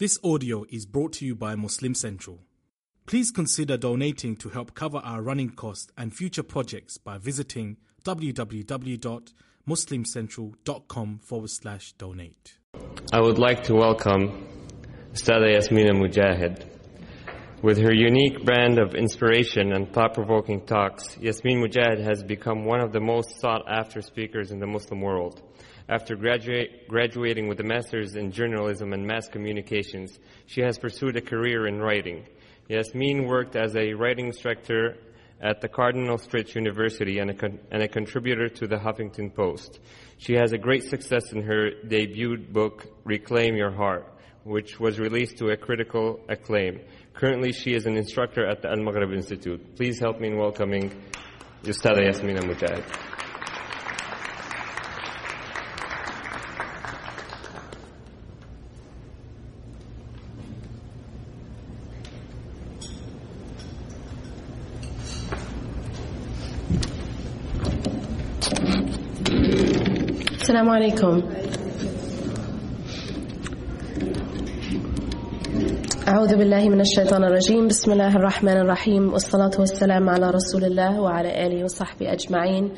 This audio is brought to you by Muslim Central. Please consider donating to help cover our running costs and future projects by visiting www.muslimcentral.com forward slash donate. I would like to welcome Stada Yasmina Mogahed. With her unique brand of inspiration and thought-provoking talks, Yasmin Mogahed has become one of the most sought-after speakers in the Muslim world. After graduate, graduating with a master's in journalism and mass communications, she has pursued a career in writing. Yasmin worked as a writing instructor at the Cardinal Stritch University and a, con- and a contributor to the Huffington Post. She has a great success in her debut book, Reclaim Your Heart, which was released to a critical acclaim. Currently, she is an instructor at the Al Maghrib Institute. Please help me in welcoming Ustada Yasmina Mogahed. السلام عليكم أعوذ بالله من الشيطان الرجيم بسم الله الرحمن الرحيم والصلاة والسلام على رسول الله وعلى آله وصحبه أجمعين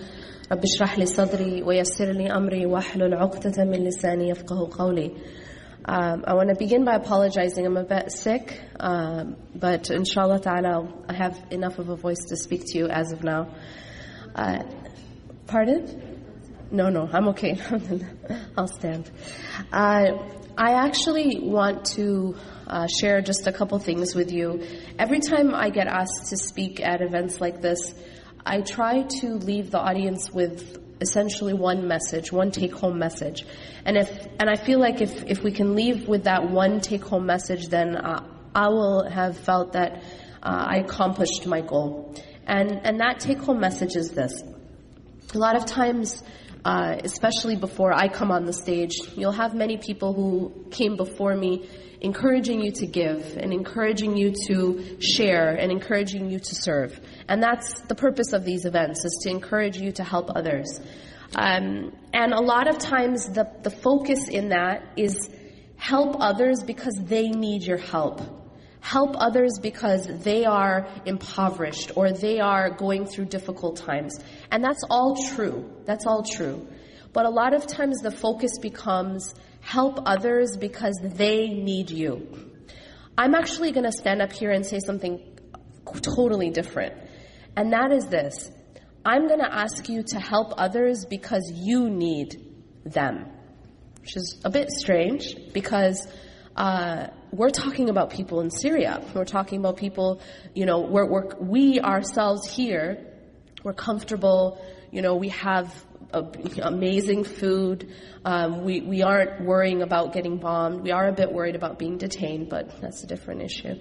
رب اشرح لي صدري ويسر لي أمري واحلل عقدة من لساني يفقه قولي um, I want to begin by apologizing. I'm a bit sick, um, but inshallah ta'ala, I have enough of a voice to speak to you as of now. Uh, pardon? No, no, I'm okay. I'll stand. Uh, I actually want to uh, share just a couple things with you. Every time I get asked to speak at events like this, I try to leave the audience with essentially one message, one take-home message. And if and I feel like if if we can leave with that one take-home message, then uh, I will have felt that uh, I accomplished my goal. And and that take-home message is this: a lot of times uh, especially before I come on the stage, you'll have many people who came before me encouraging you to give and encouraging you to share and encouraging you to serve. And that's the purpose of these events, is to encourage you to help others. Um, and a lot of times the, the focus in that is help others because they need your help. Help others because they are impoverished or they are going through difficult times. And that's all true. That's all true. But a lot of times the focus becomes help others because they need you. I'm actually going to stand up here and say something totally different. And that is this. I'm going to ask you to help others because you need them. Which is a bit strange because uh, we're talking about people in Syria. We're talking about people, you know, we're, we're, we ourselves here, we're comfortable, you know, we have a, amazing food. Um, we, we aren't worrying about getting bombed. We are a bit worried about being detained, but that's a different issue.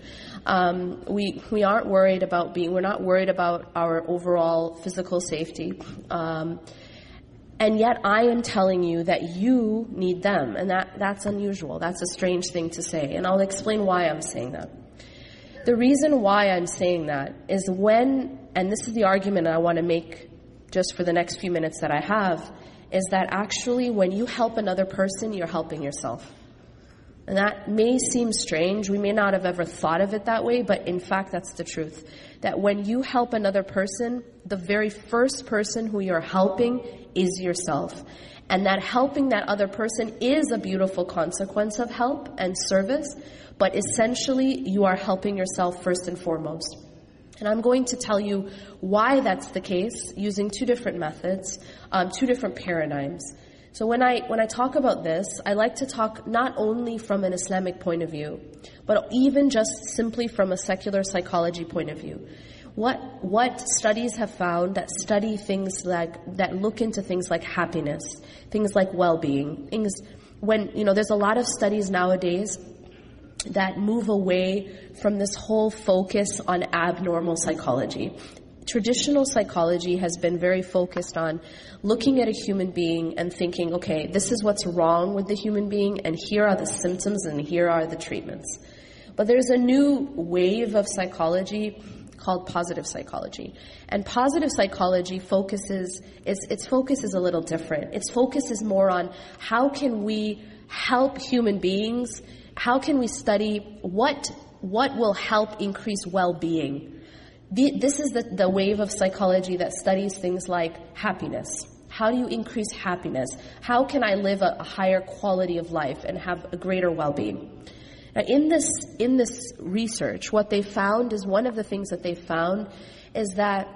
Um, we, we aren't worried about being, we're not worried about our overall physical safety. Um, and yet I am telling you that you need them. And that, that's unusual. That's a strange thing to say. And I'll explain why I'm saying that. The reason why I'm saying that is when, and this is the argument I want to make just for the next few minutes that I have, is that actually when you help another person, you're helping yourself. And that may seem strange. We may not have ever thought of it that way, but in fact, that's the truth. That when you help another person, the very first person who you're helping is yourself. And that helping that other person is a beautiful consequence of help and service, but essentially, you are helping yourself first and foremost. And I'm going to tell you why that's the case using two different methods, um, two different paradigms. So when I when I talk about this, I like to talk not only from an Islamic point of view, but even just simply from a secular psychology point of view. What what studies have found that study things like that look into things like happiness, things like well-being, things when you know there's a lot of studies nowadays that move away from this whole focus on abnormal psychology traditional psychology has been very focused on looking at a human being and thinking, okay, this is what's wrong with the human being, and here are the symptoms, and here are the treatments. But there's a new wave of psychology called positive psychology. And positive psychology focuses, its, its focus is a little different. Its focus is more on how can we help human beings how can we study what, what will help increase well-being? This is the, the wave of psychology that studies things like happiness. How do you increase happiness? How can I live a, a higher quality of life and have a greater well-being? Now, in this, in this research, what they found is one of the things that they found is that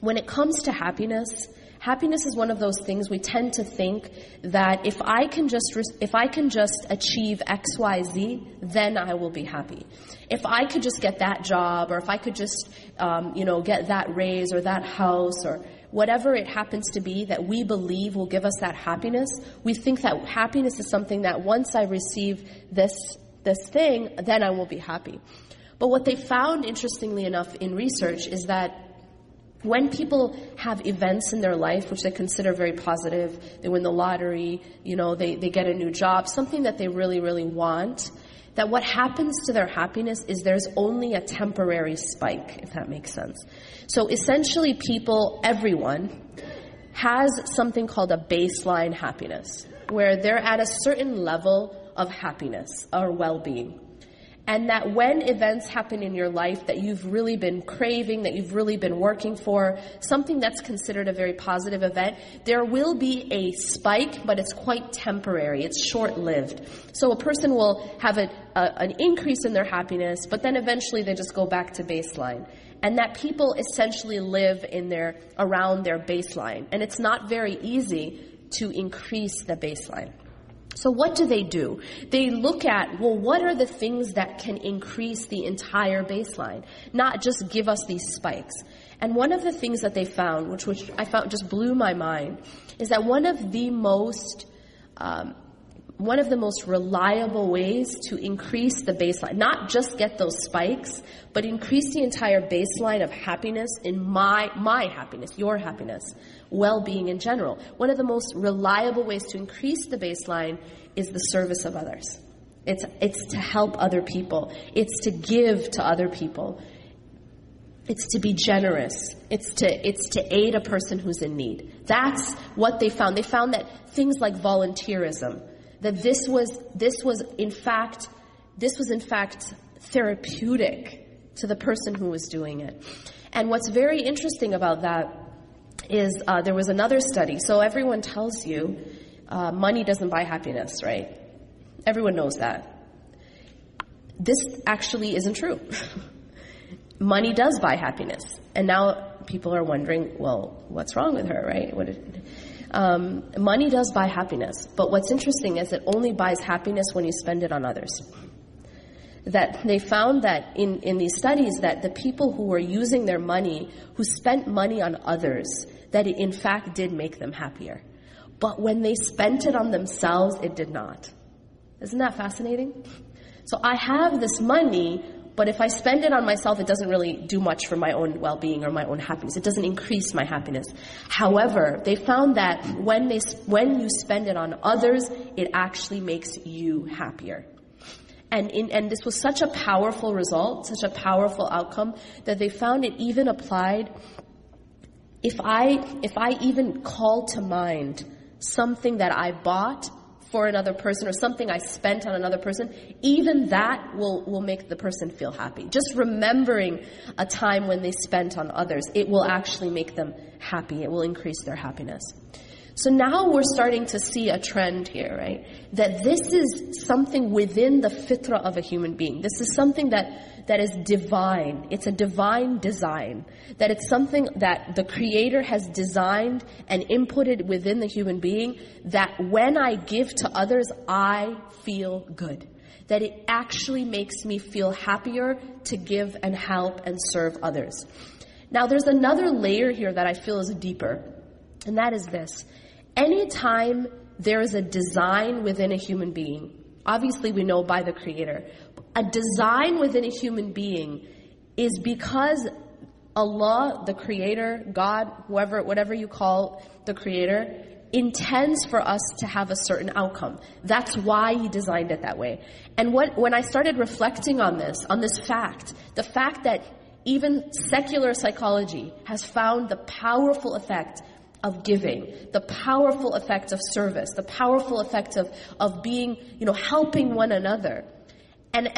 when it comes to happiness, happiness is one of those things we tend to think that if I can just if I can just achieve X, Y, Z, then I will be happy. If I could just get that job, or if I could just um, you know get that raise or that house or whatever it happens to be that we believe will give us that happiness, we think that happiness is something that once I receive this this thing, then I will be happy. But what they found, interestingly enough, in research is that when people have events in their life which they consider very positive, they win the lottery, you know, they, they get a new job, something that they really, really want, that what happens to their happiness is there's only a temporary spike, if that makes sense. So essentially, people, everyone, has something called a baseline happiness, where they're at a certain level of happiness or well being. And that when events happen in your life that you've really been craving, that you've really been working for, something that's considered a very positive event, there will be a spike, but it's quite temporary. It's short lived. So a person will have a, a, an increase in their happiness, but then eventually they just go back to baseline. And that people essentially live in their, around their baseline. And it's not very easy to increase the baseline. So what do they do? They look at, well, what are the things that can increase the entire baseline, not just give us these spikes. And one of the things that they found, which, which I found just blew my mind, is that one of the most um, one of the most reliable ways to increase the baseline, not just get those spikes, but increase the entire baseline of happiness in my, my happiness, your happiness, well-being in general. One of the most reliable ways to increase the baseline is the service of others. It's, it's to help other people. It's to give to other people. It's to be generous. It's to, it's to aid a person who's in need. That's what they found. They found that things like volunteerism, that this was, this was in fact, this was in fact therapeutic to the person who was doing it. And what's very interesting about that is uh, there was another study. So everyone tells you uh, money doesn't buy happiness, right? Everyone knows that. This actually isn't true. money does buy happiness. And now people are wondering, well, what's wrong with her, right? What did, um, money does buy happiness, but what's interesting is it only buys happiness when you spend it on others. That they found that in, in these studies that the people who were using their money, who spent money on others, that it in fact did make them happier. But when they spent it on themselves, it did not. Isn't that fascinating? So I have this money, but if I spend it on myself, it doesn't really do much for my own well being or my own happiness. It doesn't increase my happiness. However, they found that when, they, when you spend it on others, it actually makes you happier. And, in, and this was such a powerful result, such a powerful outcome, that they found it even applied. If I, if I even call to mind something that I bought for another person or something I spent on another person, even that will, will make the person feel happy. Just remembering a time when they spent on others, it will actually make them happy. It will increase their happiness. So now we're starting to see a trend here, right? That this is something within the fitra of a human being. This is something that, that is divine. It's a divine design. That it's something that the Creator has designed and inputted within the human being that when I give to others, I feel good. That it actually makes me feel happier to give and help and serve others. Now there's another layer here that I feel is deeper. And that is this anytime there is a design within a human being, obviously we know by the Creator, a design within a human being is because Allah, the Creator, God, whoever, whatever you call the Creator, intends for us to have a certain outcome. That's why He designed it that way. And what, when I started reflecting on this, on this fact, the fact that even secular psychology has found the powerful effect of giving, the powerful effect of service, the powerful effect of, of being, you know, helping one another. and